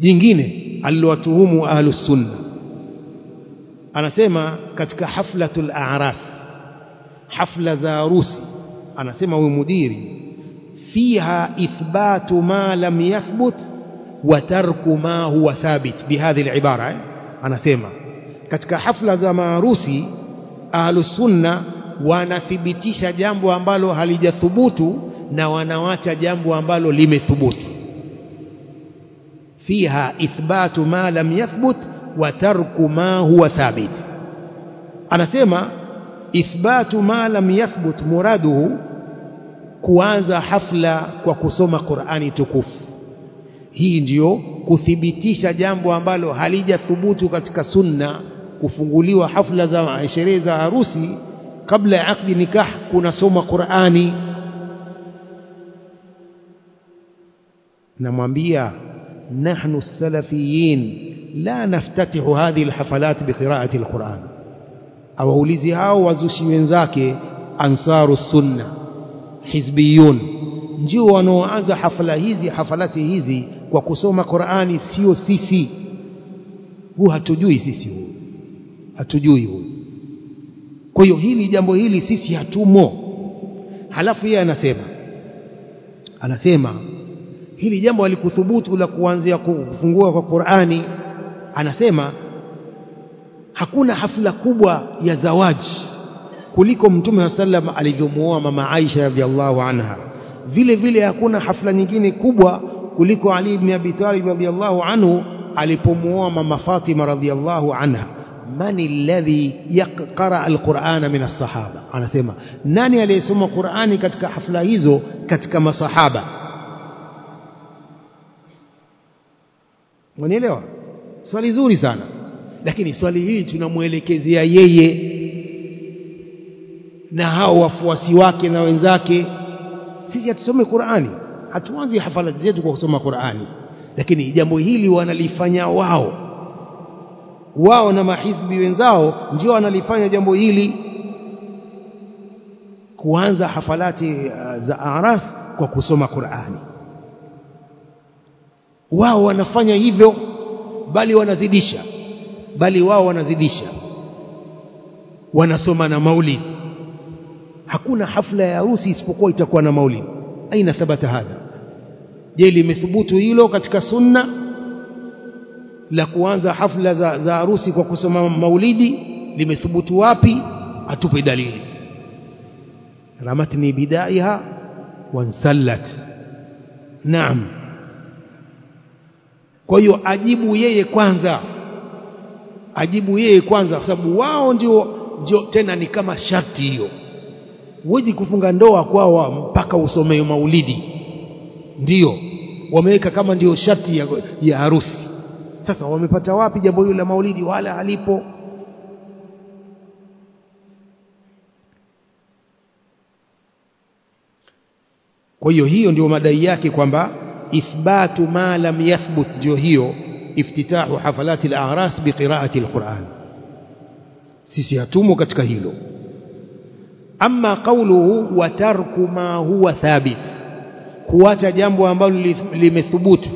jingine aliwatuhumu ahlus sunna anasema katika haflatul a'ras hafla za harusi anasema huyu mudiri fiha ithbatu ma lam yathbut wa tarku ma huwa thabit bihadhi alibara eh? anasema katika hafla za maharusi ahlus sunna wanathibitisha jambo ambalo halijathubutu na wanawacha jambo ambalo limethubutu fiha ithbatu ma lam yathbut wa tarku ma huwa thabit anasema ithbatu ma lam yathbut muraduhu kuanza hafla kwa kusoma Qur'ani tukufu hii ndiyo kuthibitisha jambo ambalo halijathubutu katika sunna kufunguliwa hafla za sherehe za harusi kabla ya akdi nikah kunasoma Qur'ani namwambia nahnu السلفيين لا نفتتح هذه الحفلات biqira'ati القرآن. awaulizi hao wazushi wenzake ansaru sunna hizbiyun ndio wanaoanza hafla hizi hafalati hizi kwa kusoma Qur'ani sio sisi huu hatujui sisi huu hatujui huu kwa hiyo hili jambo hili sisi hatumo halafu yeye anasema anasema hili jambo alikuthubutu la kuanzia kufungua kwa Qur'ani. Anasema hakuna hafla kubwa ya zawaji kuliko mtume wa sallam alivyomuoa mama Aisha radhiallahu anha. Vile vile hakuna hafla nyingine kubwa kuliko Ali ibn Abi Talib radhiallahu anhu alipomuoa mama Fatima radhiallahu anha. Man alladhi yaqra alquran min as-sahaba? Anasema nani aliyesoma Qur'ani katika hafla hizo katika masahaba Mwanielewa swali zuri sana. Lakini swali hili tunamwelekezea yeye na hao wafuasi wake na wenzake. Sisi hatusome Qur'ani. Hatuanzi hafala zetu kwa kusoma Qur'ani. Lakini jambo hili wanalifanya wao. Wao na mahizbi wenzao ndio wanalifanya jambo hili. Kuanza hafalati za aras kwa kusoma Qur'ani wao wanafanya hivyo bali wanazidisha bali wao wanazidisha. Wanasoma na maulid hakuna hafla ya harusi isipokuwa itakuwa na maulid aina thabata hadha? Je limethubutu hilo katika sunna? La kuanza hafla za, za harusi kwa kusoma maulidi limethubutu wapi? Atupe dalili. Ramatni bidaiha wansallat naam kwa hiyo ajibu yeye kwanza. Ajibu yeye kwanza kwa sababu wao ndio ndio tena ni kama sharti hiyo. Huwezi kufunga ndoa kwao mpaka usomee maulidi. Ndio. Wameweka kama ndio sharti ya, ya harusi. Sasa wamepata wapi jambo hilo la maulidi? Wala halipo. Kwa hiyo hiyo ndio madai yake kwamba ithbatu ma lam yathbut ndio hiyo iftitahu hafalati al-a'ras biqira'ati al-Qur'an. Sisi hatumo katika hilo. Amma qawluhu wa tarku ma huwa thabit kuacha jambo ambalo limethubutu.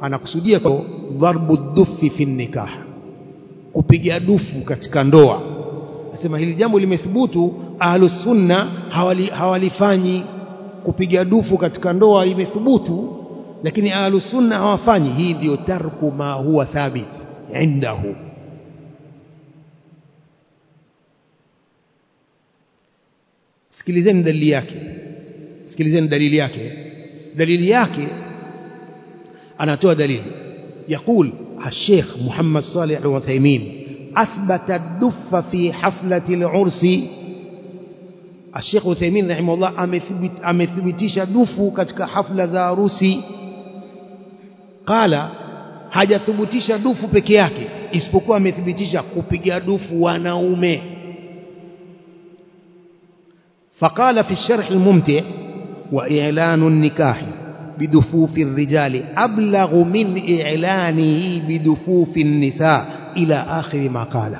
Anakusudia kwa dharbu dhufi fi nikah kupiga dufu katika ndoa. Anasema hili jambo limethubutu ahlus sunna hawali, hawalifanyi kupiga dufu katika ndoa imethubutu lakini ahlus sunna hawafanyi hii ndio tarku ma huwa thabit indahu sikilizeni dalili yake sikilizeni dalili yake dalili yake anatoa dalili يقول الشيخ محمد صالح الوثيمين أثبت الدف في حفلة العرس الشيخ وثيمين رحمه الله amethibitisha dufu katika hafla za harusi qala hajathibitisha dufu peke yake isipokuwa amethibitisha kupiga dufu wanaume فقال في الشرح الممتع وإعلان النكاح بدفوف الرجال أبلغ من إعلانه بدفوف النساء إلى آخر ما قال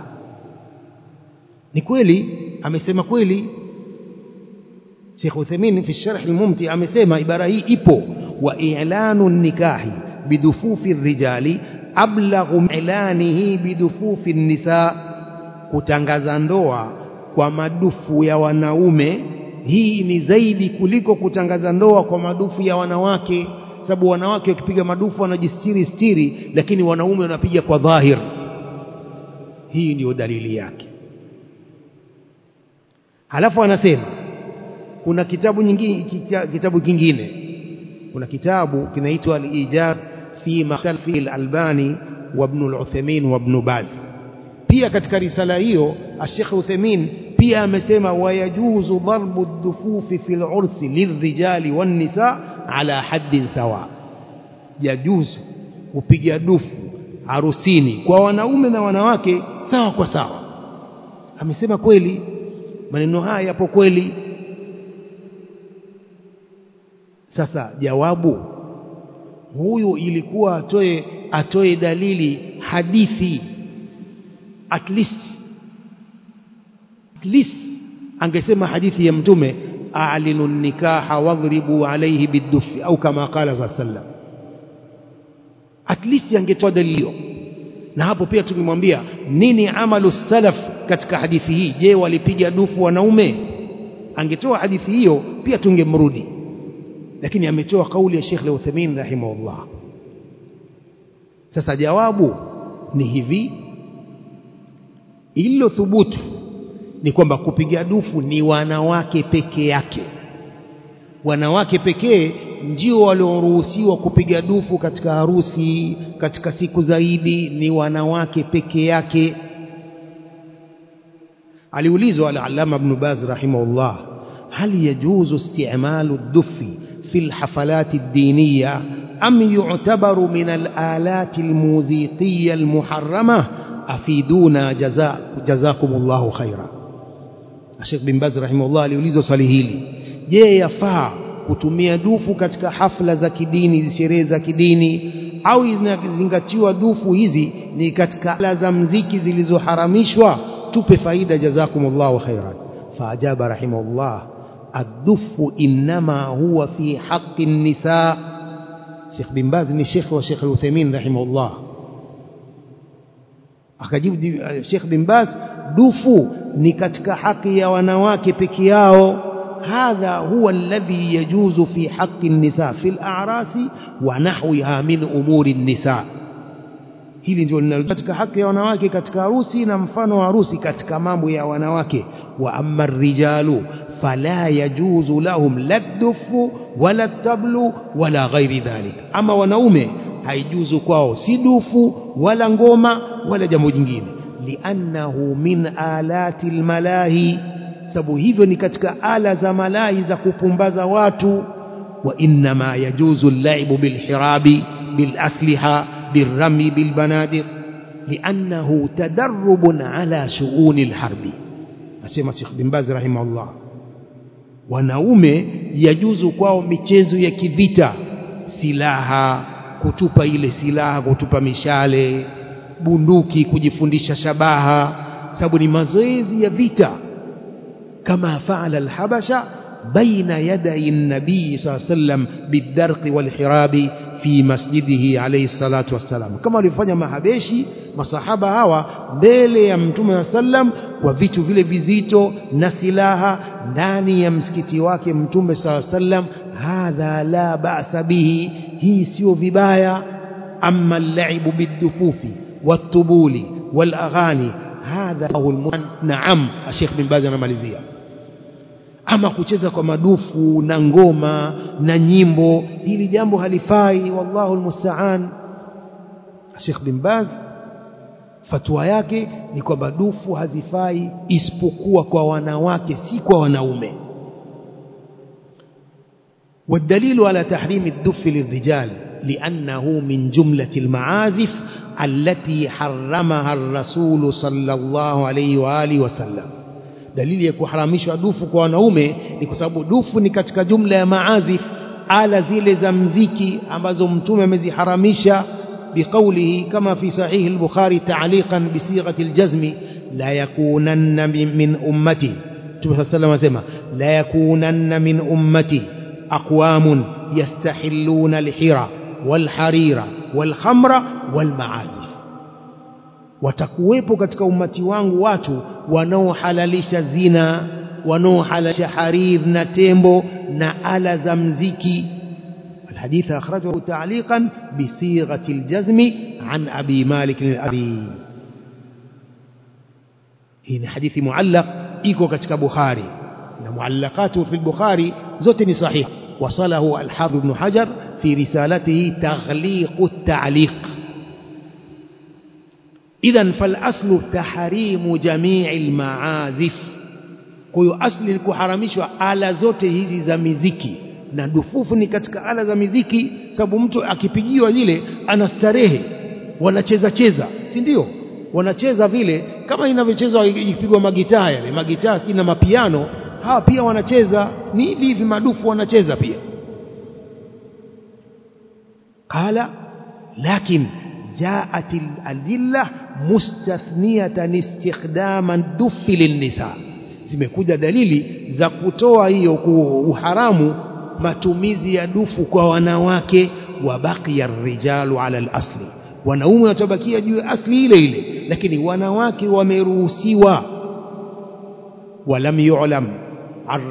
ni kweli amesema kweli Sheikh Uthaymeen fi sharh al-mumti amesema ibara hii ipo wa i'lanu nikahi bidufufi rijali ablaghu ilanihi bidufufi nisa kutangaza ndoa kwa madufu ya wanaume. Hii ni zaidi kuliko kutangaza ndoa kwa madufu ya wanawake sababu wanawake wakipiga madufu wanajistiri stiri lakini wanaume wanapiga kwa dhahir. Hii ndiyo dalili yake. Halafu anasema kuna kitabu nyingine kitabu kingine. Kuna kitabu kinaitwa al-ijaz fi makhalfi al-albani wa ibn al-uthaymin wa ibn baz. Pia katika risala hiyo Sheikh Uthaymeen pia amesema wayajuzu darbu dhufufi fil ursi lirijali wan nisa ala haddin sawa. Yajuzu kupiga dufu harusini kwa wanaume na wanawake sawa kwa sawa. Amesema kweli maneno haya yapo kweli sasa jawabu huyu ilikuwa atoe atoe dalili hadithi. At least at least angesema hadithi ya mtume a'linu nikaha wadhribu alayhi bidufi au kama qala sallam at least angetoa dalili hiyo, na hapo pia tumemwambia nini amalu salaf katika hadithi hii? Je walipiga dufu wanaume? Angetoa hadithi hiyo pia tungemrudi lakini ametoa kauli ya Sheikh Al-Uthaymeen rahimahullah. Sasa jawabu ni hivi. Ilo thubutu ni kwamba kupiga dufu ni wanawake peke yake. Wanawake pekee ndio walioruhusiwa kupiga dufu katika harusi katika siku zaidi ni wanawake peke yake. Aliulizwa al-allama ibn baz rahimahullah hal yajuzu isti'malu ad-dufi في الحفلات الدينية أم يعتبر من الآلات الموسيقية المحرمة أفيدونا جزاء جزاكم الله خيرا الشيخ بن باز رحمه الله aliulizwa swali hili je yafaa kutumia dufu katika hafla za kidini sherehe za kidini au inazingatiwa dufu hizi ni katika ala za mziki zilizoharamishwa tupe faida jazakumullahu khairan faajaba rahimahullah الدف إنما هو في حق النساء. شيخ بن باز الشيخ وشيخ الوثيمين رحمه الله. أخجيب الشيخ بن باز دف نكتك حقي ونواك بكياو. هذا هو الذي يجوز في حق النساء في الأعراس ونحوها من أمور النساء. hili ndio linalotaka haki ya wanawake katika harusi na mfano wa harusi katika وأما الرجال wanawake wa فلا يجوز لهم لا الدف ولا التبل ولا غير ذلك. أما ونومه هيجوز كواو سدف ولا نقوم ولا جمجين لأنه من آلات الملاهي سبو هذو نكتك آلة ملاهي زكو بمبز واتو وإنما يجوز اللعب بالحراب بالأسلحة بالرمي بالبنادق لأنه تدرب على شؤون الحرب أسيما سيخ بن باز رحمه الله wanaume yajuzu kwao michezo ya kivita. Silaha kutupa ile silaha kutupa mishale bunduki kujifundisha shabaha. Sababu ni mazoezi ya vita. Kama faala alhabasha baina yadai sallallahu alayhi wasallam bidarqi walhirabi في مسجده عليه الصلاة والسلام كما لفنى مهبشي مصحابة هوا بيلي يمتومي وسلم وفيتو فيلي فيزيتو نسلاها داني يمسكتي واكي يمتومي صلى الله عليه وسلم هذا لا بأس به هي سيو فيبايا أما اللعب بالدفوف والطبول والأغاني هذا هو المسلم نعم الشيخ بن بازنا ماليزيا ama kucheza kwa madufu na ngoma na nyimbo hili jambo halifai wallahu almusta'an Sheikh bin Baz fatwa yake ni kwamba dufu hazifai isipokuwa kwa wanawake si kwa wanaume والدليل على تحريم الدف للرجال لأنه من جملة المعازف التي حرمها الرسول صلى الله عليه وآله وسلم dalili ya kuharamishwa dufu kwa wanaume ni kwa sababu dufu ni katika jumla ya maazif ala zile za mziki ambazo mtume ameziharamisha biqaulihi kama fi sahihi al-bukhari ta'liqan bi sighati al-jazm la yakunanna min ummati mtume sallallahu wasallam la yakunanna min ummati aqwamun yastahilluna al-hira wal-harira walkhamra walmaazif watakuwepo katika umati wangu watu wanaohalalisha zina wanaohalalisha harir na tembo na ala za الحديث أخرجه تعليقا بصيغة الجزم عن أبي مالك الأبي هنا حديث معلق إيكو كتك بخاري معلقاته في البخاري زوتني صحيح وصله الحافظ بن حجر في رسالته تغليق التعليق idhan falaslu تحريم jami'i almaazif kwa اصل asli ni kuharamishwa ala zote hizi za miziki. Na dufufu ni katika ala za miziki sababu mtu akipigiwa zile anastarehe. Wanacheza cheza si ndio? Wanacheza vile kama inavyochezwa ikipigwa magitaa yale magitaa na mapiano hawa pia wanacheza. Ni hivi hivi madufu wanacheza pia. Qala lakin jaat adillah mustathniyatan istikhdaman dufi lin-nisa zimekuja dalili za kutoa hiyo uharamu matumizi ya dufu kwa wanawake wa baqiya rijalu ala al-asli wanaume watabakia juu ya asli ile ile lakini wanawake wameruhusiwa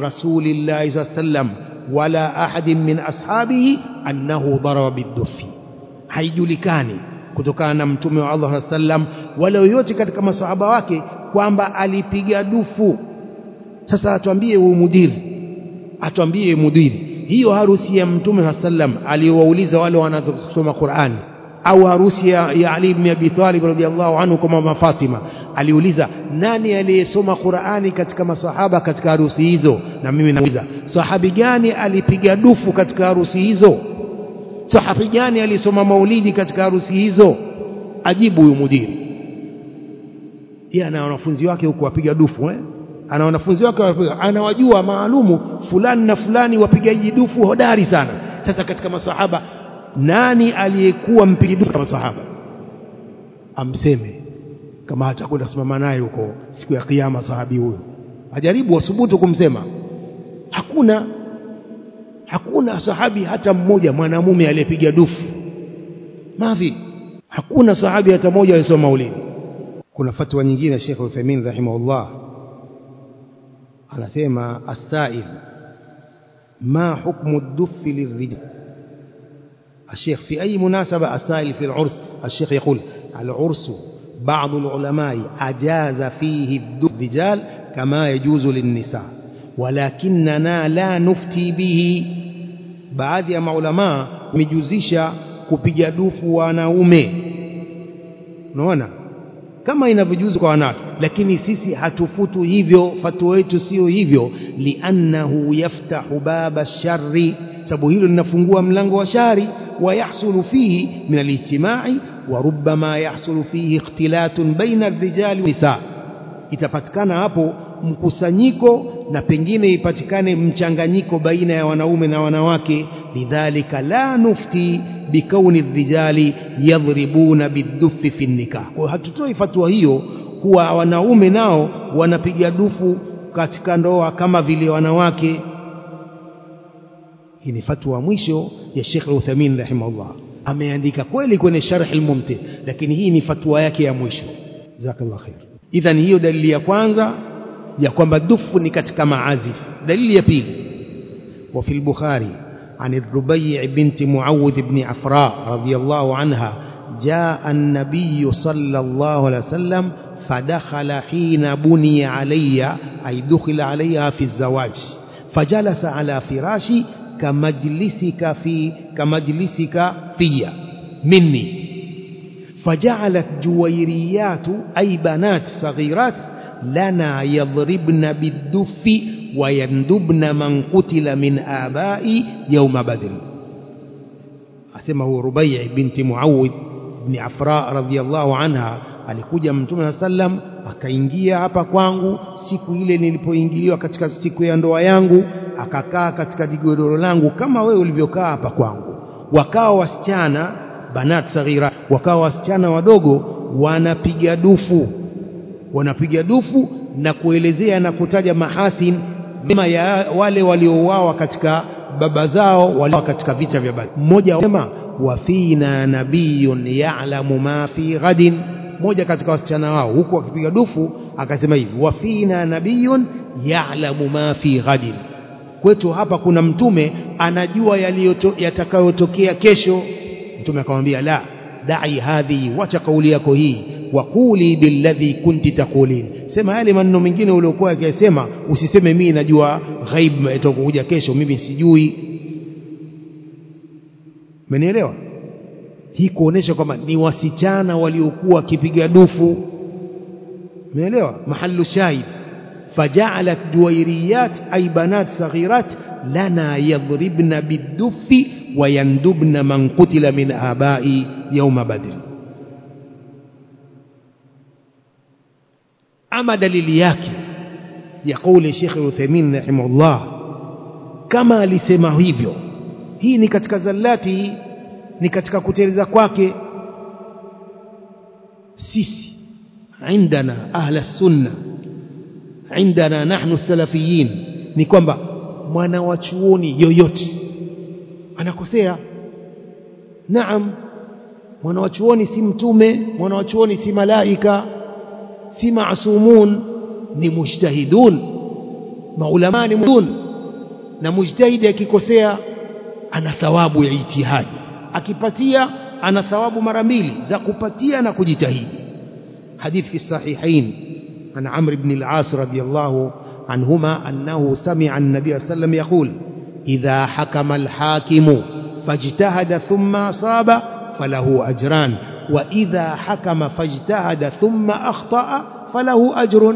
رسول الله صلى الله عليه وسلم ولا أحد من أصحابه أنه ضرب بالدف haijulikani kutokana na mtume wa Allah sallam wala yoyote katika maswahaba wake kwamba alipiga dufu. Sasa atuambie huyu mudiri atuambie mudiri hiyo harusi ya mtume sallam aliyowauliza wale wanazosoma Qur'ani au harusi ya, ya Ali ibn Abi Talib radhiallahu anhu kwa mama Fatima. Aliuliza nani aliyesoma Qur'ani katika masahaba katika harusi hizo? Na mimi nauliza sahabi gani alipiga dufu katika harusi hizo sahabi gani alisoma maulidi katika harusi hizo? Ajibu huyu mudiri. Yeye ana wanafunzi wake huko wapiga dufu eh? Ana wanafunzi wake anawajua maalumu fulani na fulani wapigaji dufu hodari sana. Sasa katika masahaba nani aliyekuwa mpiga dufu kama sahaba amseme kama hatakwenda simama naye huko siku ya kiyama sahabi huyo. Ajaribu wasubutu kumsema. Hakuna hakuna sahabi hata mmoja mwanamume aliyepiga dufu mavi hakuna sahabi hata mmoja aliyesoma maulidi kuna fatwa nyingine Sheikh Uthaymeen rahimahullah anasema as-sa'il ma hukmu ad-duff lirrijal الشيخ في أي مناسبة السائل في العرس الشيخ يقول العرس بعض العلماء أجاز فيه الرجال كما يجوز للنساء ولكننا لا نفتي به baadhi ya maulamaa wamejuzisha kupiga dufu wanaume unaona kama inavyojuzu kwa wanawake lakini sisi hatufutu hivyo fatwa yetu sio hivyo liannahu yaftahu baba sharri sababu hilo linafungua mlango wa shari ويحصل فيه من الاجتماع وربما يحصل فيه اختلاط بين الرجال والنساء itapatikana hapo mkusanyiko na pengine ipatikane mchanganyiko baina ya wanaume na wanawake lidhalika la nufti bikauni rijali yadhribuna bidhufi fi nikah. Kwa hatutoi fatwa hiyo kuwa wanaume nao wanapiga dufu katika ndoa kama vile wanawake. Hii ni fatwa mwisho ya Sheikh Uthamin rahimahullah. Ameandika kweli kwenye sharh al-mumti lakini hii ni fatwa yake ya mwisho. Jazakallahu khair. Idhan hiyo dalili ya kwanza ya kwamba dufu ni katika maazif dalili ya pili عن الربيع بنت معوذ بن عفراء رضي الله عنها جاء النبي صلى الله عليه وسلم فدخل حين بني علي أي دخل عليها في الزواج فجلس على فراشي كمجلسك في كمجلسك في مني فجعلت جويريات أي بنات صغيرات lana yadhribna bidufi wayandubna man kutila min abai yauma badri asema huyo rubai binti muawidh ibni afra radhiallahu anha alikuja mtume saa sallam akaingia hapa kwangu siku ile nilipoingiliwa katika siku ya ndoa yangu akakaa katika digodoro langu kama wewe ulivyokaa hapa kwangu. Wakawa wasichana banat saghira wakawa wasichana wadogo wanapiga dufu wanapiga dufu na kuelezea na kutaja mahasin mema ya wale waliouawa katika baba zao walio katika vita vya Badr. Mmoja wema wafina nabiyun ya'lamu ma fi ghadin. Mmoja katika wasichana wao huku akipiga dufu akasema hivi wafina nabiyun ya'lamu ma fi ghadin. Kwetu hapa kuna mtume anajua yatakayotokea kesho. Mtume akamwambia la dai hadhi wacha kauli yako hii waquli billadhi kunti taqulin sema yale maneno mengine uliokuwa akisema usiseme mimi najua ghaib itakuja kesho mimi sijui umenielewa hii kuonesha kwamba ni wasichana waliokuwa wakipiga dufu umeelewa mahallu shahid فجعلت جويريات أي بنات صغيرات لنا يضربن بالدف ويندبن من قتل من آباء يوم بدر ama dalili yake ya kauli Sheikh Uthaymeen rahimahullah. Kama alisema hivyo hii ni katika zallati ni katika kuteleza kwake sisi indana ahla sunna indana nahnu salafiyin ni kwamba mwana wa chuoni yoyote anakosea. Naam mwana wa chuoni si mtume mwana wa chuoni si malaika. si maasumun ni mujtahidun maulama ni mujtahidun na mujtahidi akikosea ana thawabu ya ijtihadi akipatia ana thawabu mara mbili za kupatia na kujitahidi hadith fi sahihain عن عمرو بن العاص رضي الله عنهما أنه سمع النبي صلى الله عليه وسلم يقول إذا حكم الحاكم فاجتهد ثم أصاب فله أجران وإذا حكم فاجتهد ثم أخطأ فله أجر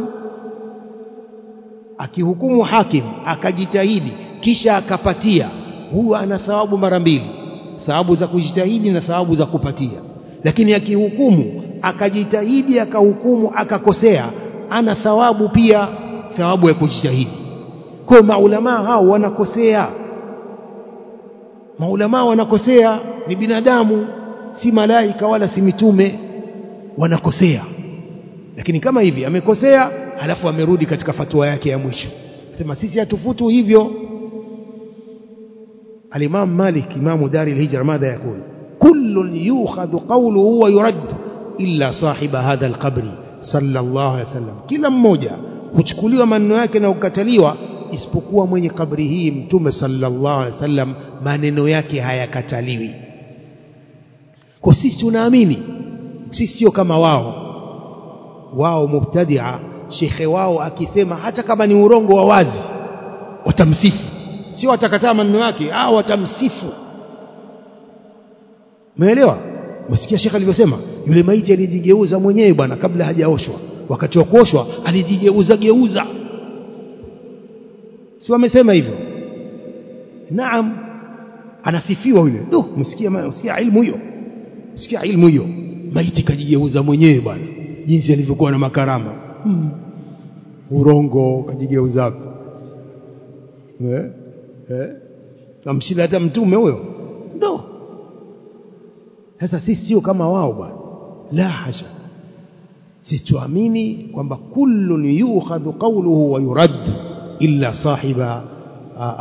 akihukumu hakim akajitahidi kisha akapatia huwa ana thawabu mara mbili thawabu za kujitahidi na thawabu za kupatia lakini akihukumu akajitahidi akahukumu akakosea ana thawabu pia thawabu ya kujitahidi kwa maulamaa hao wanakosea maulamaa wanakosea ni binadamu si malaika wala si mitume wanakosea lakini kama hivi amekosea halafu amerudi katika fatua yake ya mwisho sema sisi hatufutu hivyo الإمام مالك إمام دار الهجرة ماذا يقول كل يؤخذ قوله ويرد إلا صاحب هذا القبر صلى الله عليه وسلم kila mmoja huchukuliwa maneno yake na kukataliwa isipokuwa mwenye kabri hii mtume sallallahu alaihi wasallam maneno yake hayakataliwi kwa sisi tunaamini sisi sio kama wao. Wao mubtadia shekhe wao akisema hata kama ni urongo wa wazi watamsifu. Sio watakataa maneno yake ah watamsifu. Umeelewa? Msikia shekhe alivyosema? Yule maiti alijigeuza mwenyewe bwana kabla hajaoshwa. Wakati wa kuoshwa alijigeuza geuza. Si wamesema hivyo? Naam anasifiwa yule. Do msikia msikia ilmu hiyo msikia ilmu hiyo. Maiti kajigeuza mwenyewe bwana. Jinsi alivyokuwa na makarama. Hmm. urongo kajigeuza. Eh? Eh? Amshinda hata mtume huyo? Ndo. Sasa sisi sio kama wao bwana. La hasha. Sisi tuamini kwamba kullun yukhadhu qawluhu wa yurad illa sahiba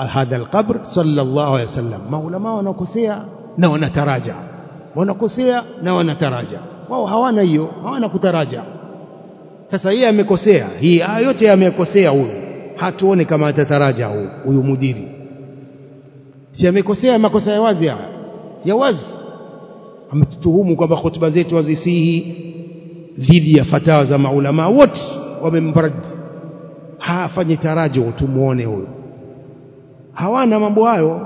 hadha alqabr sallallahu alayhi wasallam maulama wanakosea na wanataraja wanakosea na wanataraja. Wao hawana hiyo hawana kutaraja. Sasa yeye amekosea hii haya yote amekosea huyo hatuone kama atataraja huyu mudiri. Si amekosea makosa ya wazi haya? Ya wazi. Ametutuhumu kwamba hotuba zetu hazisihi dhidi ya fatawa za maulama wote wamemradi. Hafanye tarajo tumuone huyo hawana mambo hayo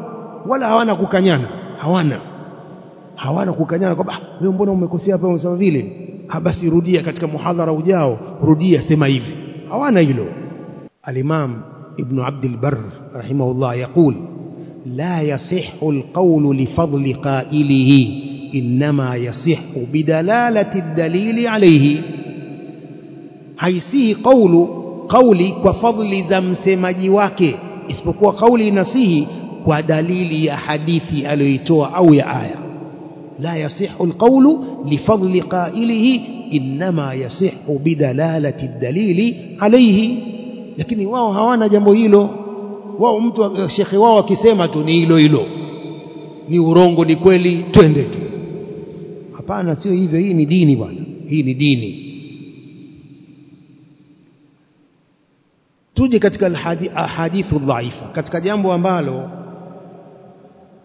wala hawana kukanyana. Hawana hawana kukanyana kwamba ah, wewe mbona umekosea hapa umesema vile? Basi rudia katika muhadhara ujao rudia sema hivi. Hawana hilo. Alimam ibn abd al-barr rahimahullah yaqul la yasihhu al-qawlu li fadli qa'ilihi inma yasihhu bidalalati ad-dalili alayhi. Haisihi qawlu qawli kwa fadli za msemaji wake isipokuwa kauli inasihi kwa dalili ya hadithi aliyoitoa au ya aya la yasihu القول لفضل qailihi inma yasihu bidalalati الدليل عليه. Lakini wao hawana jambo hilo. Wao mtu shekhe wao akisema tu ni hilo hilo. Ni urongo ni kweli twende tu. Hapana sio hivyo. Hii ni dini bwana. Hii ni dini. Tuje katika ahadithu dhaifa. Katika jambo ambalo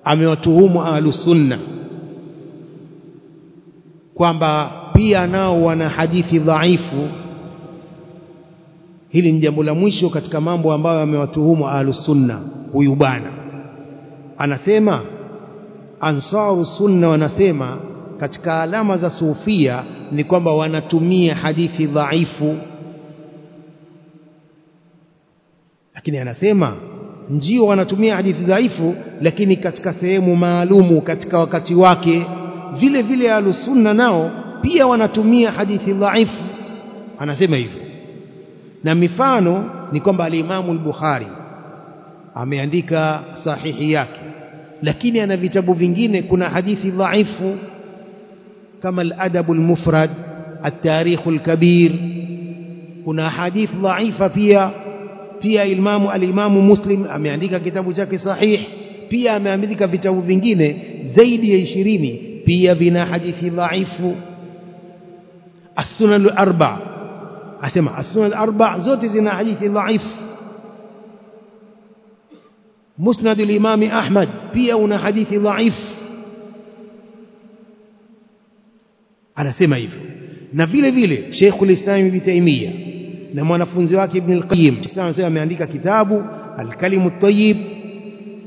amewatuhumu ahlusunna kwamba pia nao wana hadithi dhaifu. Hili ni jambo la mwisho katika mambo ambayo amewatuhumu ahlusunna huyu bwana. Anasema ansaru sunna wanasema katika alama za sufia ni kwamba wanatumia hadithi dhaifu. Lakini anasema ndio wanatumia hadithi dhaifu lakini katika sehemu maalumu katika wakati wake vile vile alusunna nao pia wanatumia hadithi dhaifu. Anasema hivyo. Na mifano ni kwamba alimamu al-Bukhari ameandika sahihi yake. Lakini ana vitabu vingine kuna hadithi dhaifu kama al-adab al-mufrad at-tarikh al-kabir. Kuna hadithi dhaifa pia. Pia imamu al-imamu muslim ameandika kitabu chake sahih. Pia ameandika vitabu vingine zaidi ya ishirini pia vina hadithi dhaifu as-sunan al-arba asema as-sunan al-arba zote zina hadithi dhaifu musnad al-imam ahmad pia una hadithi dhaifu anasema hivyo na vile vile Sheikh al-Islam Ibn Taymiyyah na mwanafunzi wake Ibn al-Qayyim Islam sasa ameandika kitabu al-Kalimu at-Tayyib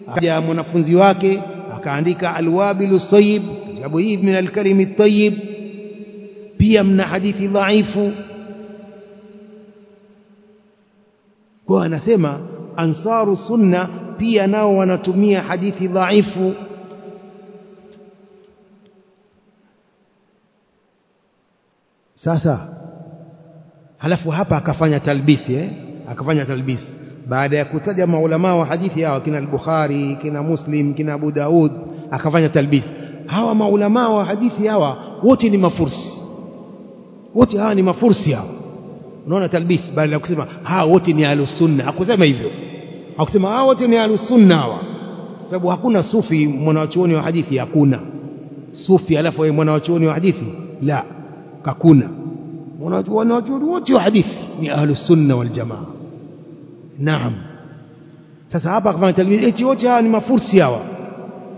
akaja mwanafunzi wake akaandika al-Wabil as-Sayyib kitabu hii min al-Kalim at-Tayyib pia mna hadithi dhaifu kwa anasema ansaru sunna pia nao wanatumia hadithi dhaifu sasa halafu hapa akafanya talbisi eh? akafanya talbisi baada ya kutaja maulama wa hadithi hawa kina al-Bukhari kina Muslim kina Abu Daud akafanya talbisi hawa maulama wa hadithi hawa wote ni mafursi. Wote hawa ni mafursi hawa. Unaona talbisi bali kusema hawa wote ni ahlus sunna. Hakusema hivyo. Hakusema hawa wote ni ahlus sunna hawa. Sababu hakuna sufi mwanachuoni wa hadithi hakuna. Sufi alafu yeye mwanachuoni wa hadithi? La hakuna. Wanachuoni wote wa hadithi ni ahlus sunna wal jamaa. Naam. Sasa hapa kama talbis eti wote hawa ni mafursi hawa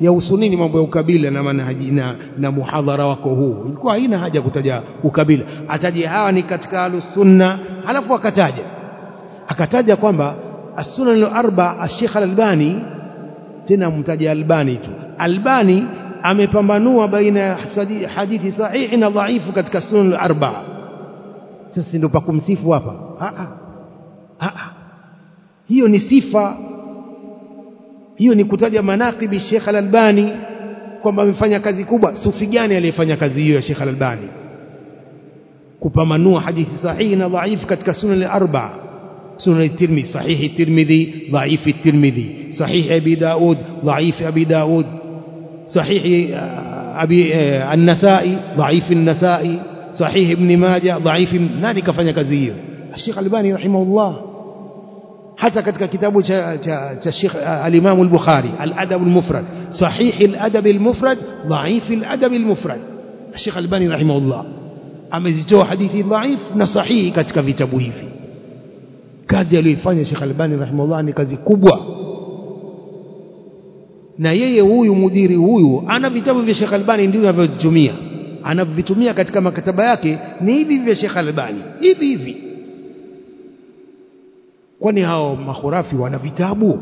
ya usunini mambo ya ukabila na manhaji na, na muhadhara wako huu. Ilikuwa haina haja kutaja ukabila. Ataje hawa ni katika alusunna halafu akataja. Akataja kwamba as-sunan al-arba ash-Sheikh al-Albani tena mtaja Albani tu. Albani amepambanua baina ya hadithi sahihi na dhaifu katika sunan al-arba. Sasa ndio pa kumsifu hapa? Hiyo ni sifa hiyo ni kutaja manaqibi Sheikh Al-Albani kwamba amefanya kazi kubwa sufi gani aliyefanya kazi hiyo ya Sheikh Al-Albani kupambanua hadithi sahihi na dhaifu katika sunan al-arba sunan at-Tirmidhi sahihi at-Tirmidhi dhaifu at-Tirmidhi sahihi Abi Daud dhaifu Abi Daud sahihi Abi an-Nasa'i dhaifu an-Nasa'i sahihi Ibn Majah dhaifu nani kafanya kazi hiyo Sheikh Al-Albani rahimahullah حتى كتك كتابه جا جا جا الشيخ آه، الإمام البخاري. الأدب المفرد. صحيح الأدب المفرد ضعيف الأدب المفرد. الشيخ الباني رحمه الله. أمزجو حديثي ضعيف نصحيه كتك في تبوه كازي الوفاني الشيخ الباني رحمه الله أني كازي كبوة. na yeye huyu mudiri huyu ana vitabu vya Sheikh Albani ndivyo anavyotumia anavitumia katika makataba yake ni hivi vya Sheikh Albani hivi hivi kwani hao makhurafi wana vitabu?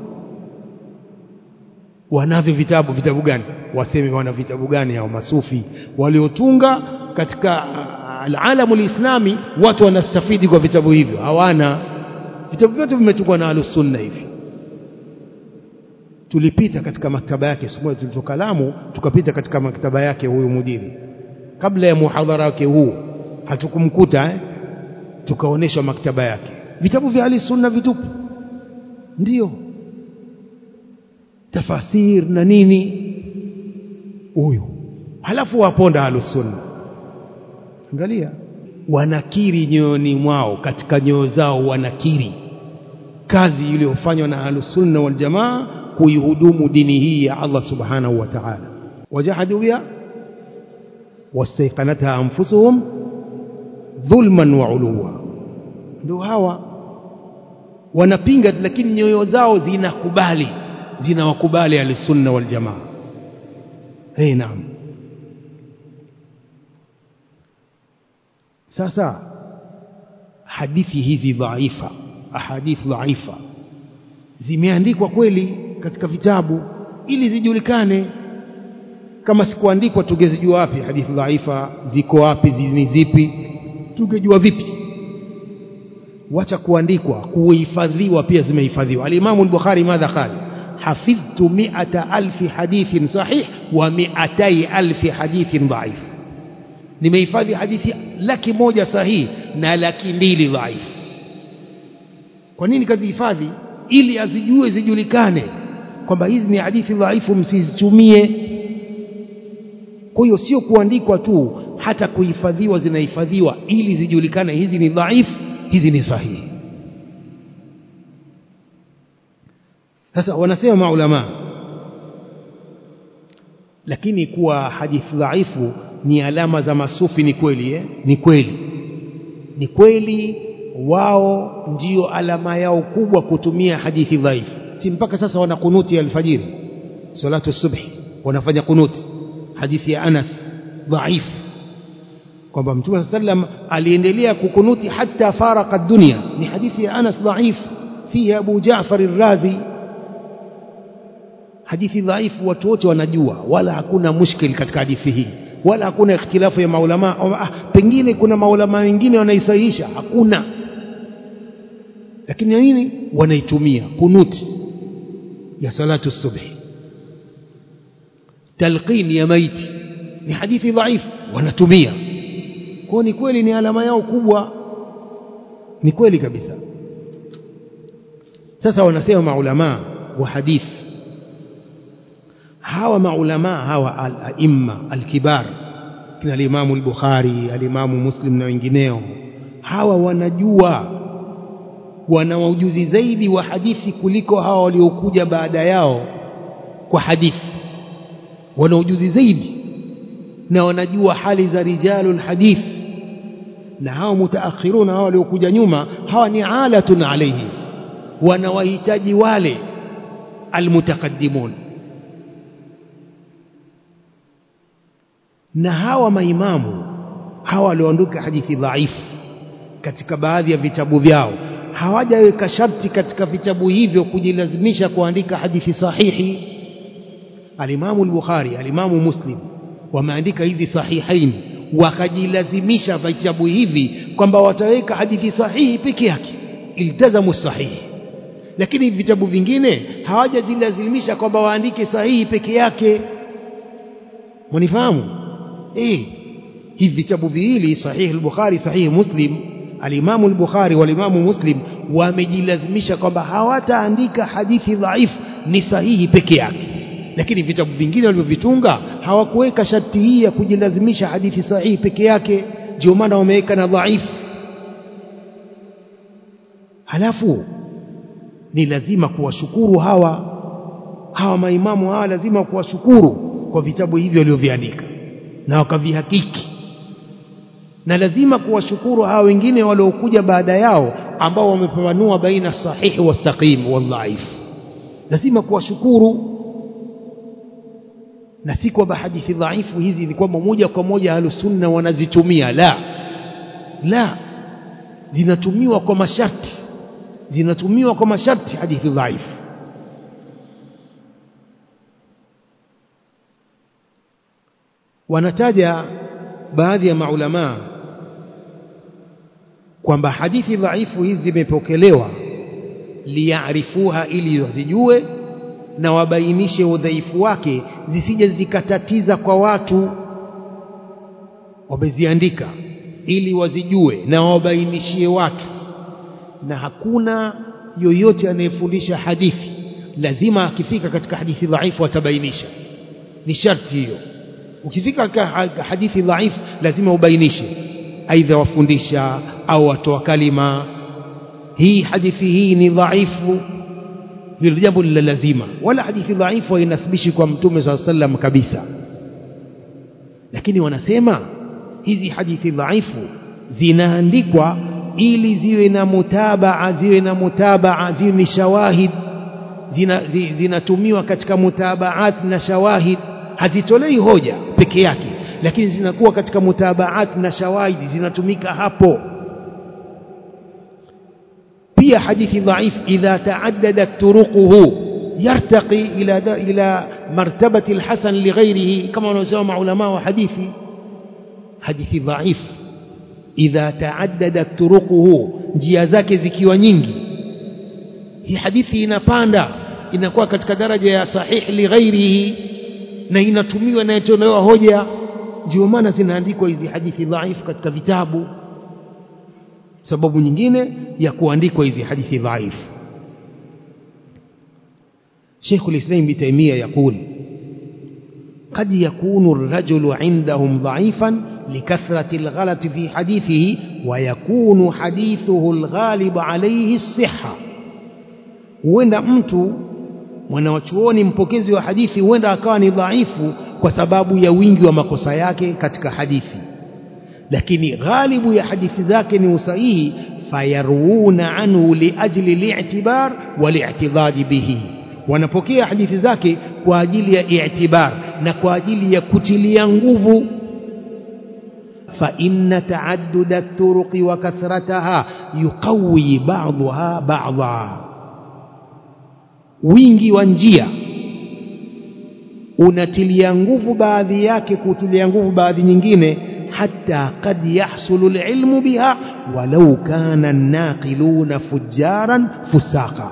Wanavyo vitabu vitabu gani? Waseme wana vitabu gani hao masufi? Waliotunga katika alalamu alislami watu wanastafidi kwa vitabu hivyo. Hawana. Vitabu vyote vimetungwa na alusunna hivi. Tulipita katika maktaba yake siku moja tulitoka Lamu tukapita katika maktaba yake huyu mudiri. Kabla ya muhadhara wake huu hatukumkuta eh? tukaonyeshwa maktaba yake vitabu vya ahli sunna vitupu. Ndio. Tafasir na nini? Huyu. Halafu waponda ahli sunna. Angalia. Wanakiri nyoyoni mwao katika nyoyo zao wanakiri. Kazi iliyofanywa na ahli sunna wal jamaa kuihudumu dini hii ya Allah subhanahu wa ta'ala. Wajahadu biha? Wastaiqanatha anfusuhum dhulman wa uluwa. Ndio hawa wanapinga lakini nyoyo zao zinakubali zinawakubali alisunna wal jamaa hey, naam. Sasa hadithi hizi dhaifa ahadith dhaifa zimeandikwa kweli katika vitabu ili zijulikane. Kama sikuandikwa tungezijua wapi hadithi dhaifa ziko wapi zinizipi zipi tungejua vipi wacha kuandikwa kuhifadhiwa pia zimehifadhiwa. Alimamu al-bukhari madha qala? Hafidhtu mi'ata alfi hadithin sahih wa mi'atai alfi hadithin dhaif nimehifadhi hadithi laki moja sahihi na laki mbili dhaif kwa nini kazihifadhi ili azijue zijulikane kwamba hizi ni hadithi dhaifu msizitumie. Kwa hiyo sio kuandikwa tu hata kuhifadhiwa zinahifadhiwa ili zijulikane hizi ni dhaifu hizi ni sahihi. Sasa wanasema maulama lakini kuwa hadithi dhaifu ni alama za masufi ni kweli eh? ni kweli. Ni kweli wao ndio alama yao kubwa kutumia hadithi dhaifu. Si mpaka sasa wana kunuti alfajiri salatu subhi wanafanya kunuti. Hadithi ya Anas dhaifu kwamba mtume sallam aliendelea kukunuti hata faraka dunia ni hadithi ya Anas dhaifu fihi Abu Jaafar ar-Razi hadithi dhaifu watu wote wanajua wala hakuna mushkil katika hadithi hii wala hakuna ikhtilafu ya maulama ah, pengine kuna maulama wengine wanaisahihisha hakuna lakini nini wanaitumia kunuti ya salatu subhi talqin ya maiti ni hadithi dhaifu wanatumia kwa ni kweli ni alama yao kubwa. Ni kweli kabisa. Sasa wanasema maulama wa hadith. Hawa maulama hawa al-aimma al-kibar kina al-Imam al-Bukhari al-Imam Muslim na wengineo hawa wanajua wana ujuzi zaidi wa hadithi kuliko hawa waliokuja baada yao kwa hadithi. Wana ujuzi zaidi na wanajua hali za rijalul hadith na hawa mutaakhiruna hawa waliokuja nyuma hawa ni alatun alayhi. Wanawahitaji wale almutaqaddimun. Na hawa maimamu hawa walioandika hadithi dhaifu katika baadhi ya vitabu vyao hawajaweka sharti katika vitabu hivyo kujilazimisha kuandika hadithi sahihi. Alimamu al-Bukhari alimamu Muslim wameandika hizi sahihain wakajilazimisha vitabu hivi kwamba wataweka hadithi sahihi peke yake iltazamu sahihi. Lakini vitabu vingine hawajajilazimisha kwamba waandike sahihi peke yake. Mnifahamu? Eh hivi vitabu viwili sahihi al-Bukhari sahihi Muslim alimamu al-Bukhari walimamu Muslim wamejilazimisha kwamba hawataandika hadithi dhaifu ni sahihi peke yake. Lakini vitabu vingine walivyovitunga hawakuweka sharti hii ya kujilazimisha hadithi sahihi peke yake ndio maana wameweka na dhaifu halafu ni lazima kuwashukuru hawa hawa maimamu hawa lazima kuwashukuru kwa vitabu hivyo walivyoviandika na wakavihakiki. Na lazima kuwashukuru hawa wengine waliokuja baada yao ambao wamepambanua baina sahihi wa saqim wal dhaif. Lazima kuwashukuru na si kwamba hadithi dhaifu hizi ni kwamba moja kwa moja ahlusunna wanazitumia. La. La. Zinatumiwa kwa masharti. Zinatumiwa kwa masharti hadithi dhaifu. Wanataja baadhi ya maulamaa kwamba hadithi dhaifu hizi zimepokelewa liyarifuha ili wazijue na wabainishe udhaifu wake zisije zikatatiza kwa watu. Wameziandika ili wazijue na wabainishie watu na hakuna yoyote anayefundisha hadithi. Lazima akifika katika hadithi dhaifu atabainisha. Ni sharti hiyo. Ukifika katika hadithi dhaifu lazima ubainishe. Aidha wafundisha au watoa kalima. Hii hadithi hii ni dhaifu hilo jambo ni la lazima. Wala hadithi dhaifu hainasibishi kwa mtume saa sallam kabisa. Lakini wanasema hizi hadithi dhaifu zinaandikwa ili ziwe na mutabaa ziwe na mutabaa ziwe ni shawahid. Zinatumiwa zina katika mutabaat na shawahid. Hazitolei hoja peke yake lakini zinakuwa katika mutabaat na shawahid zinatumika hapo pia hadithi dhaif idha taaddadat turuquhu yartaqi ila ila martabati alhasan lighairihi kama wanaosema maulama wa hadithi. Hadithi dhaif idha taaddadat turuquhu njia zake zikiwa nyingi. Hii hadithi inapanda inakuwa katika daraja ya sahih lighairihi na inatumiwa na itolewa hoja. Ndio maana zinaandikwa hizi hadithi dhaifu katika vitabu sababu nyingine ya kuandikwa hizi hadithi dhaifu شيخ الإسلام ابن تيمية يقول قد يكون الرجل عندهم ضعيفا لكثرة الغلط في حديثه ويكون حديثه الغالب عليه الصحة huenda mtu mwanawachuoni mpokezi wa hadithi huenda akawa ni dhaifu kwa sababu ya wingi wa makosa yake katika hadithi lakini ghalibu ya hadithi zake ni usahihi fayaruuna anhu liajli li'tibar wali'tidadi bihi. Wanapokea hadithi zake kwa ajili ya i'tibar na kwa ajili ya kutilia nguvu. Ta'addud at-turuq wa kathrataha yuqawi ba'daha ba'dha. Wingi wa njia. Unatilia nguvu baadhi yake kutilia nguvu baadhi nyingine hata قد يحصل العلم بها ولو كان الناقلون فجارا فساقا.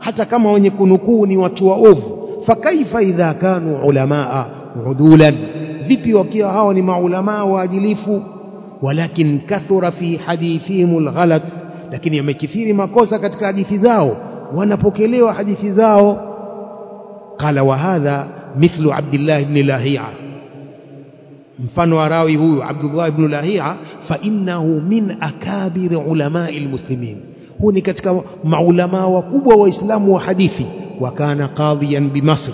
hata kama wenye kunukuu ni watu waovu fakaifa idha kanu ulamaa udulan vipi wakiwa hao ni maulamaa waadilifu walakin kathura fi hadithihim alghalat lakini yamekithiri makosa katika hadithi zao wanapokelewa hadithi zao qala wa hadha mithlu abdullah ibn mfano wa rawi huyu abdullah ibn lahia fa innahu min akabir ulamai almuslimin huu ni katika maulama wakubwa waislamu wa hadithi وكان قاضيا بمصر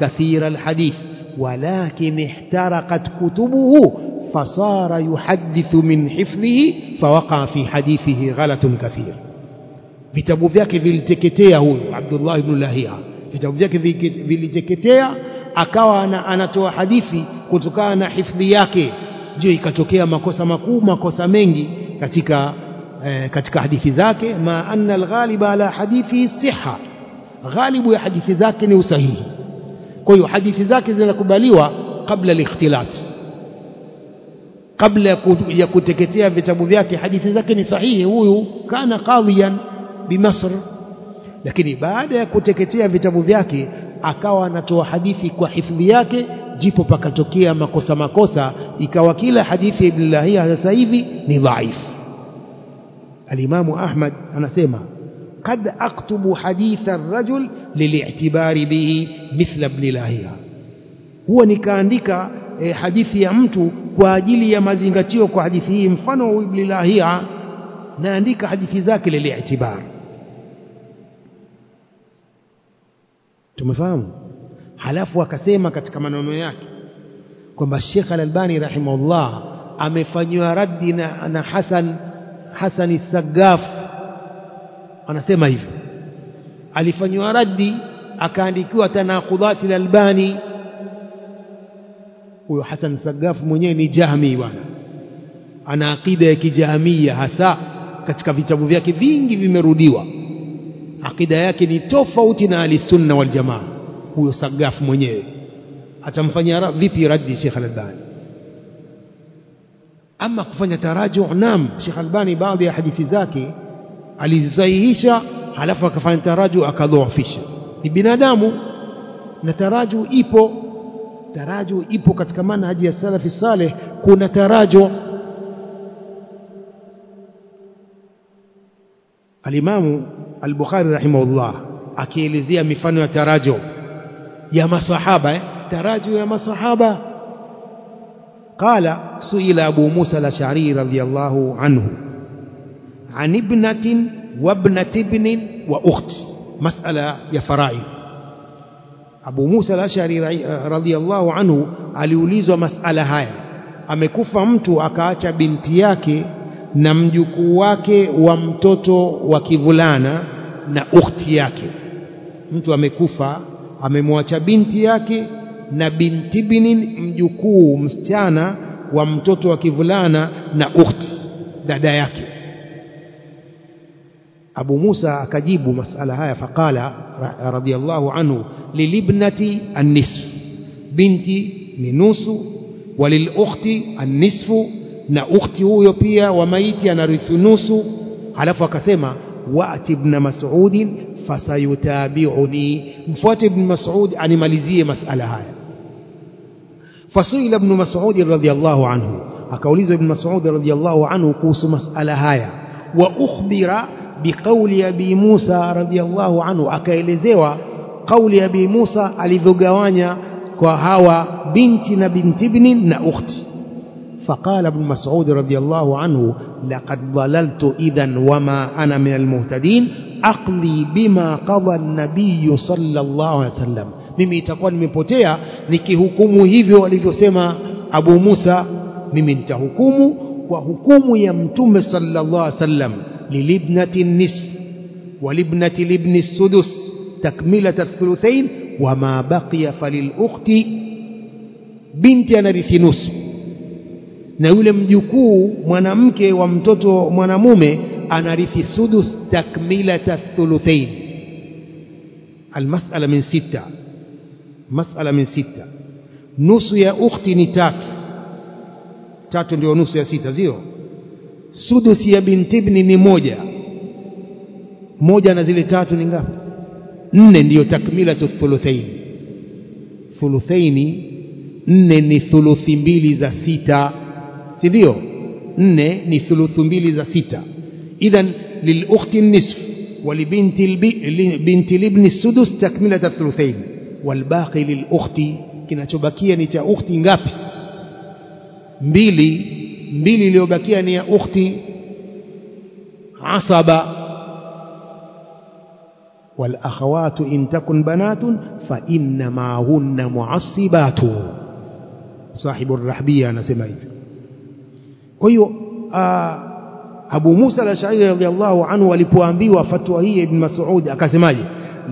كثير الحديث ولكن احترقت كتبه فصار يحدث من حفظه فوقع في حديثه غلط كثير vitabu vyake viliteketea huyu Abdullah ibn Lahia vitabu vyake viliteketea akawa anatoa hadithi kutokana na hifadhi yake. Je ikatokea makosa makuu makosa mengi katika eh, katika hadithi zake? Ma anna alghaliba ala hadithi siha. Ghalibu ya hadithi zake ni usahihi. Kwa hiyo hadithi zake zinakubaliwa kabla al-ikhtilat. Kabla ya kuteketea vitabu vyake hadithi zake ni sahihi. Huyu kana qadhiyan bimasr lakini baada ya kuteketea vitabu vyake akawa anatoa hadithi kwa hifadhi yake jipo pakatokea makosa makosa ikawa kila hadithi ya Ibn sasa hivi ni dhaifu alimamu Ahmad anasema kad aktubu haditha rajul liliitibari bihi mithla Ibn Lahia. Huwa nikaandika e, hadithi ya mtu kwa ajili ya mazingatio kwa hadithi hii mfano wa Ibn Lahia naandika hadithi zake liliitibari tumefahamu? Halafu akasema katika maneno yake kwamba Sheikh Al-Albani rahimahullah amefanywa raddi na, na Hasan Hasan Sagaf anasema hivyo alifanywa raddi akaandikiwa tanaqudhati al-Albani. Huyo Hasan Sagaf mwenyewe ni Jahmi bwana ana akida ya kijahmia hasa katika vitabu vyake vingi vimerudiwa. Akida yake ni tofauti na alisunna wal jamaa huyo sagafu mwenyewe. Atamfanyia vipi raddi Sheikh Al-Albani? Ama kufanya taraju naam Sheikh Albani baadhi ya hadithi zake alizisahihisha halafu akafanya taraju akadhoofisha. Ni binadamu na taraju ipo. Taraju ipo katika manhaji ya salafi saleh kuna tarajuu alimamu al-Bukhari rahimahullah akielezea mifano ya tarajo ya masahaba eh? tarajo ya masahaba قال سئل أبو موسى الأشعري رضي الله عنه عن ابنة وابنة ابن وأخت masala ya faraidh Abu Musa al-Ash'ari radhiyallahu anhu aliulizwa masala haya amekufa mtu akaacha binti yake na mjukuu wake wa mtoto wa kivulana na ukhti yake mtu amekufa amemwacha binti yake na binti binin mjukuu msichana wa mtoto wa kivulana na ukhti dada yake. Abu Musa akajibu masala haya faqala radiyallahu anhu lilibnati an-nisf binti ni nusu walilukhti an-nisfu na ukhti huyo pia wa maiti anarithi nusu. Halafu akasema wa'ti ibn mas'ud فسيتابعني. مفوت ابن مسعود عن ماليزية مسألة هاي. فسئل ابن مسعود رضي الله عنه. أكوليز ابن مسعود رضي الله عنه قوس مسألة هاي. وأخبر بقول أبي موسى رضي الله عنه. أكيلزيوا قول أبي موسى لذقوانيا كهوا بنتنا بنت ابن نأخت فقال ابن مسعود رضي الله عنه لقد ضللت إذا وما أنا من المهتدين بما قضى النبي صلى الله عليه وسلم mimi itakuwa nimepotea nikihukumu hivyo alivyosema Abu Musa mimi nitahukumu kwa hukumu ya mtume sallallahu alaihi wasallam lilibnati nisf walibnati libni sudus takmilata thuluthain wama baqiya falilukhti binti anarithi nusu na yule mjukuu mwanamke wa mtoto mwanamume anarithi sudus takmilata thuluthain. Almas'ala min sita mas'ala min sita nusu ya ukhti ni tatu. Tatu ndio nusu ya sita sio sudus ya binti ibni ni moja. Moja na zile tatu ni ngapi? Nne ndiyo takmilatu thuluthain. Thuluthaini nne ni thuluthi mbili za sita si ndio nne ni thuluthu mbili za sita idhan lilukhti nisf walibinti binti libni sudus takmilata thuluthain walbaqi lilukhti kinachobakia ni cha ukhti ngapi mbili mbili iliyobakia ni ya ukhti asaba والأخوات إن تكن بنات فإنما هن معصبات صاحب الرحبية anasema hivyo kwa hiyo Abu Musa al-Ash'ari radiyallahu anhu alipoambiwa fatwa hii Ibn Mas'ud akasemaje?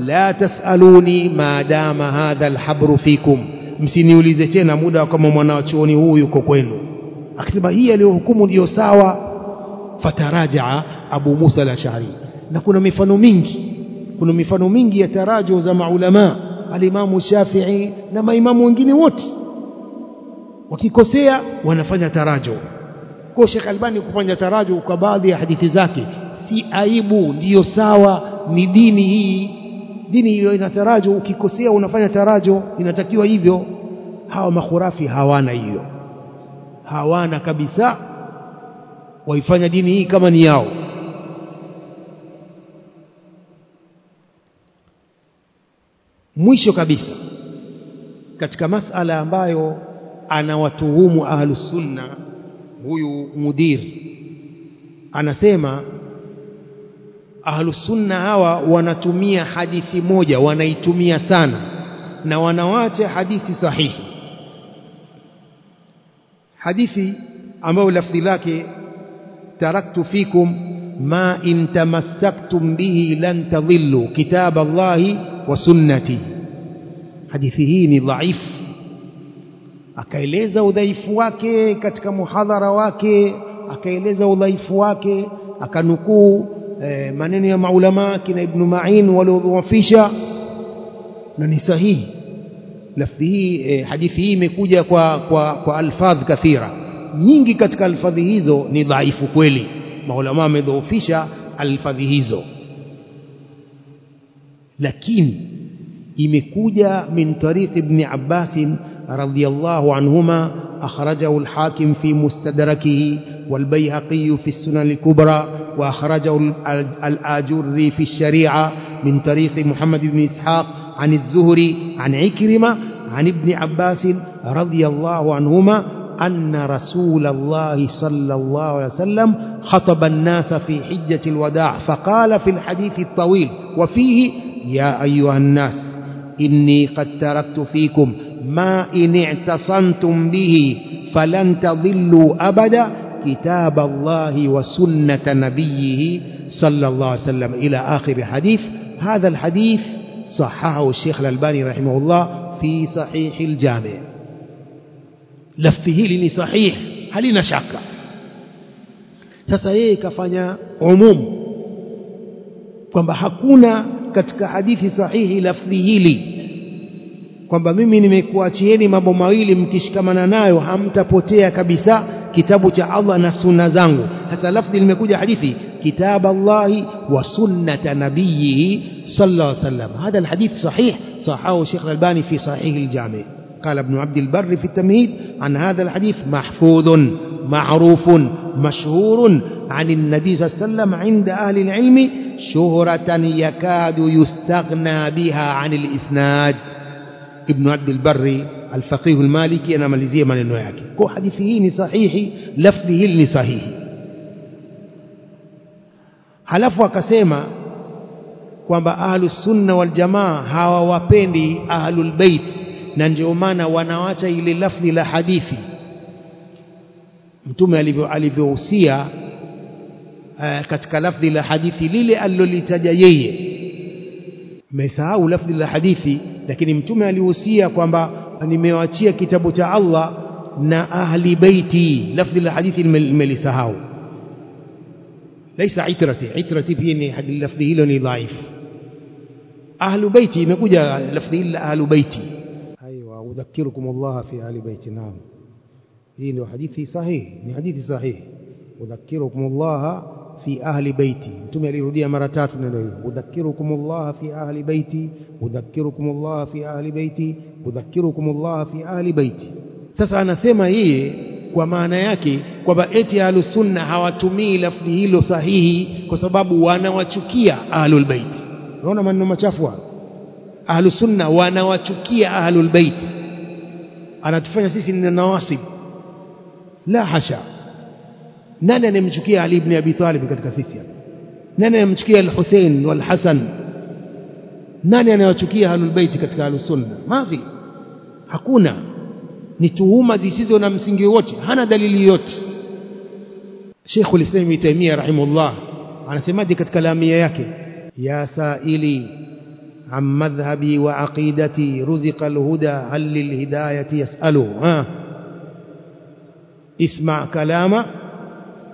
La tasaluni maadama hadha alhabru fikum. Msiniulize tena muda kama mwanachuoni huyu yuko kwenu. Akisema hii aliyohukumu ndiyo sawa. Fatarajaa Abu Musa al-Ash'ari. Na kuna mifano mingi. Kuna mifano mingi ya tarajo za maulama alimamu Shafi'i na maimamu wengine wote. Wakikosea wanafanya tarajo kwa Sheikh Albani kufanya taraju kwa baadhi ya hadithi zake si aibu ndiyo sawa ni dini hii. Dini hiyo ina tarajo ukikosea unafanya taraju inatakiwa hivyo. Hawa makhurafi hawana hiyo. Hawana kabisa. Waifanya dini hii kama ni yao. Mwisho kabisa katika masala ambayo anawatuhumu ahlus sunna huyu mudir. Anasema ahlusunna hawa wanatumia hadithi moja wanaitumia sana na wanawacha hadithi sahihi. Hadithi ambayo lafdhi lake taraktu fikum ma in tamassaktum bihi lan tadhillu kitab Allahi wa sunnati. Hadithi hii ni dhaifu akaeleza udhaifu wake katika muhadhara wake akaeleza udhaifu wake akanukuu e, maneno ya maulama kina Ibn Ma'in waliodhuafisha na ni sahihi. Lafdhi hii e, hadithi hii imekuja kwa, kwa, kwa alfadh kathira. Nyingi katika alfadhi hizo ni dhaifu kweli. Maulama wamedhoofisha alfadhi hizo. Lakini imekuja min tariq ibn Abbas radhiyallahu anhuma akhrajahu al-Hakim fi mustadrakihi والبيهقي في السنن الكبرى وأخرجه الآجري في الشريعة من طريق محمد بن إسحاق عن الزهري عن عكرمة عن ابن عباس رضي الله عنهما أن رسول الله صلى الله عليه وسلم خطب الناس في حجة الوداع فقال في الحديث الطويل وفيه يا أيها الناس إني قد تركت فيكم ما إن اعتصمتم به فلن تضلوا أبدا. كتاب الله وسنة نبيه صلى الله عليه وسلم إلى آخر الحديث هذا الحديث صححه الشيخ الألباني رحمه الله في صحيح الجامع. لفظه لني صحيح halina shaka sasa yeye kafanya umum kwamba hakuna katika hadithi sahihi kwamba mimi nimekuachieni mambo mawili mkishikamana nayo hamtapotea kabisa kitabu cha Allah na sunna zangu. Sasa lafdhi limekuja hadithi كتاب الله وسنة نبيه صلى الله عليه وسلم هذا الحديث صحيح صححه الشيخ الألباني في صحيح الجامع قال ابن عبد البر في التمهيد عن هذا الحديث محفوظ معروف مشهور عن النبي صلى الله عليه وسلم عند أهل العلم شهرة يكاد يستغنى بها عن الإسناد ibn Abd al-Barri al-Faqih al-Maliki anamalizia maneno yake. Kwa hadithi hii ni sahihi lafdhi hili ni sahihi. Halafu akasema kwamba ahlus sunna wal jamaa hawawapendi ahlul bait na ndio maana wanawacha ile lafdhi la hadithi. Mtume alivyo alivyohusia eh, katika lafdhi la hadithi lile alilolitaja yeye. Mmesahau lafdhi la hadithi lakini mtume alihusia kwamba nimewachia kitabu cha Allah na ahli baiti lafdhi la hadithi nimelisahau ليس عترتي عترتي في لفظه هيلو ضعيف أهل بيتي imekuja lafdhi illa ahlu baiti أيوة أذكركم الله في أهل بيتي نعم hii ndio hadithi sahihi ni hadithi sahihi udhakirukum Allah fi ahli baiti. Mtume alirudia mara tatu neno hilo. Udhakirukumullah fi ahli baiti udhakirukumullah fi ahli baiti udhakirukum Allah fi ahli baiti. Sasa anasema yeye kwa maana yake kwamba eti ahlusunna hawatumii lafdhi hilo sahihi kwa sababu wanawachukia ahlul bait unaona maneno machafu hayo ahlus sunna wanawachukia ahlul bait anatufanya sisi ni nawasib. La hasha nani anemchukia Ali ibn Abi Talib katika sisi hapa nani anemchukia al-Hussein wal Hasan nani anayewachukia ahlul bait katika ahlus sunna mafi hakuna ni tuhuma zisizo na msingi wote hana dalili yote Sheikhul Islam Ibn Taymiyyah rahimahullah anasemaje katika lamia yake ya saili عن مذهبي وعقيدتي رزق الهدى هل للهداية يسأله ها اسمع كلام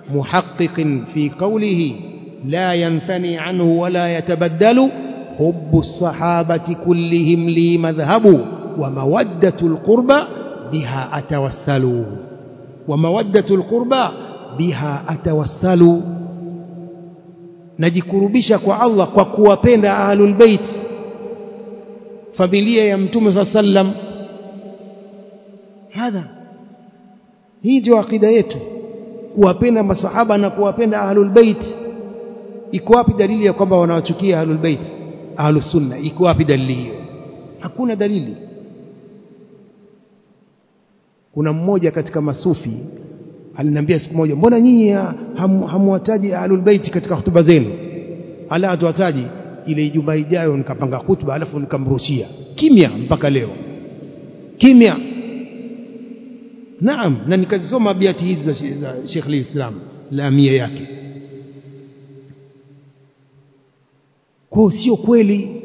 محقق في قوله لا ينفني عنه ولا يتبدل حب الصحابة كلهم لي مذهب ومودة القربى بها أتوسل. ومودة القربى بها أتوسل. نجكربشك الله وقوة بين أهل البيت فبلي يمتم صلى الله عليه وسلم. هذا. هي جواقيدة يتو. Kuwapenda masahaba na kuwapenda ahlul bait iko wapi dalili ya kwamba wanawachukia ahlul bait ahlus sunna? Iko wapi dalili hiyo? Hakuna dalili. Kuna mmoja katika masufi aliniambia siku moja mbona nyinyi hamwataji ham, ahlul bait katika hotuba zenu? Ala atuwataji ile Ijumaa ijayo nikapanga hutuba alafu nikamrushia. Kimya mpaka leo. Kimya naam na nikazisoma biati hizi za, Sheikh al-Islam lamia yake. Kwa sio kweli.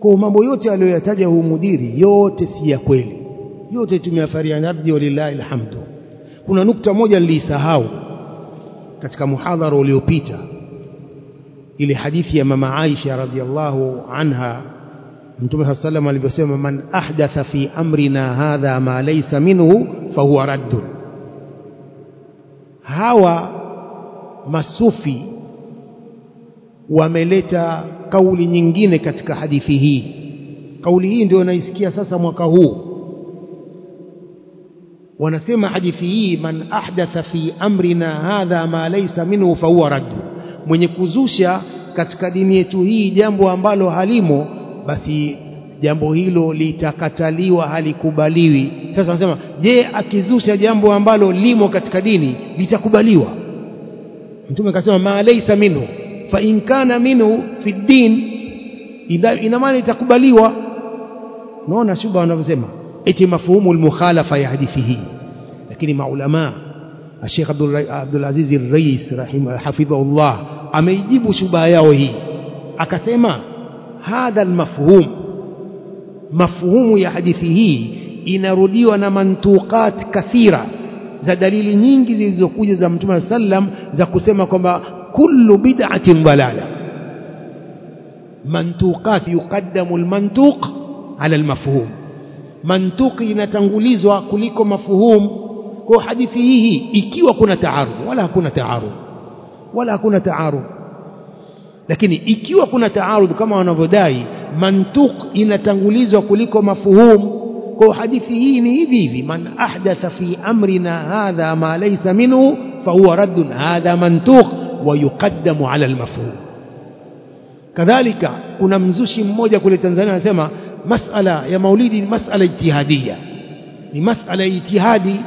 Kwa mambo yote aliyoyataja huu mudiri yote si ya kweli. Yote tumeafaria nabdi walillahi alhamdu. Kuna nukta moja nilisahau katika muhadhara uliopita ile hadithi ya mama Aisha radhiallahu anha mtume sa salam alivyosema man ahdatha fi amrina hadha ma laisa minhu fahuwa raddun hawa masufi wameleta kauli nyingine katika hadithi hii. Kauli hii ndio naisikia sasa mwaka huu. Wanasema hadithi hii man ahdatha fi amrina hadha ma laisa minhu fahuwa raddu mwenye kuzusha katika dini yetu hii jambo ambalo halimo basi jambo hilo litakataliwa halikubaliwi. Sasa anasema je akizusha jambo ambalo limo katika dini litakubaliwa? Mtume akasema ma laysa minhu fa in kana minhu fi din. Ina maana itakubaliwa. Unaona shuba wanavyosema eti mafhumu almukhalafa ya hadithi lakini maulama Sheikh Abdul Aziz Al-Rais hafidhahullah ameijibu shuba yao hii. Akasema hadha almafhum. Mafhumu ya hadithi hii inarudiwa na mantuqat kathira za dalili nyingi zilizokuja za Mtume sallam za kusema kwamba kullu bid'atin dalala. Mantuqat yuqaddamu almantuq ala almafhum. Mantuqi inatangulizwa kuliko mafhum. Kwa hadithi hii ikiwa kuna taarud wala hakuna taarud. Wala hakuna taarud lakini ikiwa kuna taarudh kama wanavyodai mantuq inatangulizwa kuliko mafhum kwa hadithi hii ni hivi hivi man ahdatha fi amrina hadha ma laysa minhu fahuwa raddun hadha mantuq wa yuqaddamu ala almafhum. Kadhalika kuna mzushi mmoja kule Tanzania anasema masala ya maulidi ni masala ijtihadia ni masala ya ijtihadi.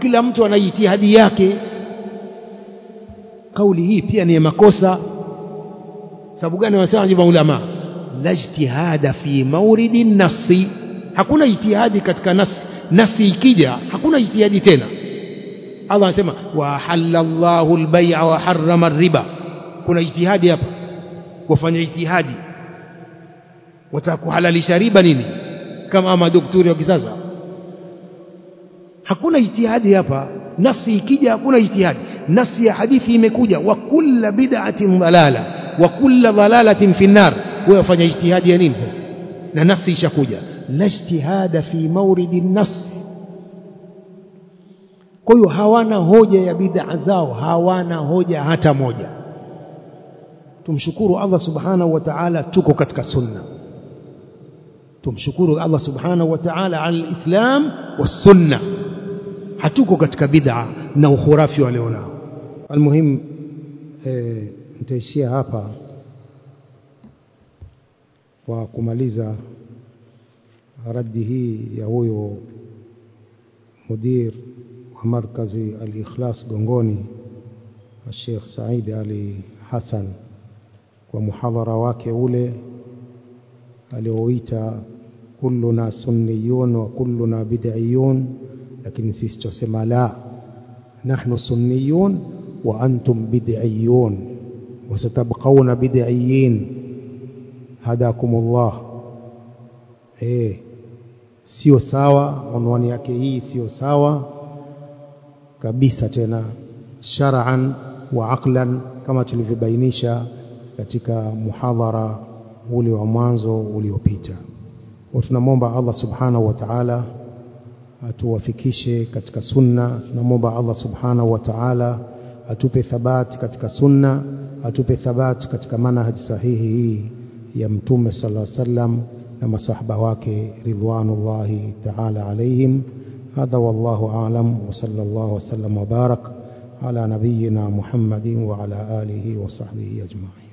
Kila mtu ana ijtihadi yake. Kauli hii pia ni makosa sababu gani wanasema maulama la ijtihada fi mauridi nasi. Hakuna ijtihadi katika nasi. Nasi ikija hakuna ijtihadi tena. Allah anasema wa halallahu albay'a wa harrama riba kuna ijtihadi hapa. Wafanya ijtihadi. Wataka kuhalalisha riba nini? Kama madaktari wa kisasa hakuna ijtihadi hapa. Nasi ikija hakuna ijtihadi. Nasi ya hadithi imekuja. Wa kulla bid'atin dalala وكل ضلالة في النار. ويفني اجتهاد ينين ننص شكوجة لاجتهاد في مورد النص. كوي هاوانا هوجا يا بدع زاو. هاوانا هوجا هاتا موجا تم شكور الله سبحانه وتعالى تكو كتك تم شكور الله سبحانه وتعالى على الإسلام والسنة. حتوكو كتك بدع نو خرافي وليونا المهم آه، nitaishia hapa kwa kumaliza raddi hii ya huyo mudir wa markazi al-ikhlas gongoni Sheikh Said Ali Hassan kwa muhadhara wake ule alioita kulluna sunniyun wa kulluna bid'iyun lakini sisi tusema la nahnu sunniyun wa antum bid'iyun وستبقون بدعيين هداكم الله eh sio sawa unwani yake hii sio sawa kabisa tena shar'an wa aqlan kama tulivyobainisha katika muhadhara ule wa mwanzo uliopita tunamwomba Allah subhanahu wa ta'ala atuwafikishe katika sunna tunamwomba Allah subhanahu wa ta'ala atupe thabati katika sunna atupe thabati katika manhaj sahihi hii ya mtume sallallahu alaihi wasallam na masahaba wake ridwanullahi ta'ala alaihim hadha wallahu a'lam wa sallallahu wasallam wa barak ala nabiyyina muhammadin wa ala alihi wa sahbihi ajma'in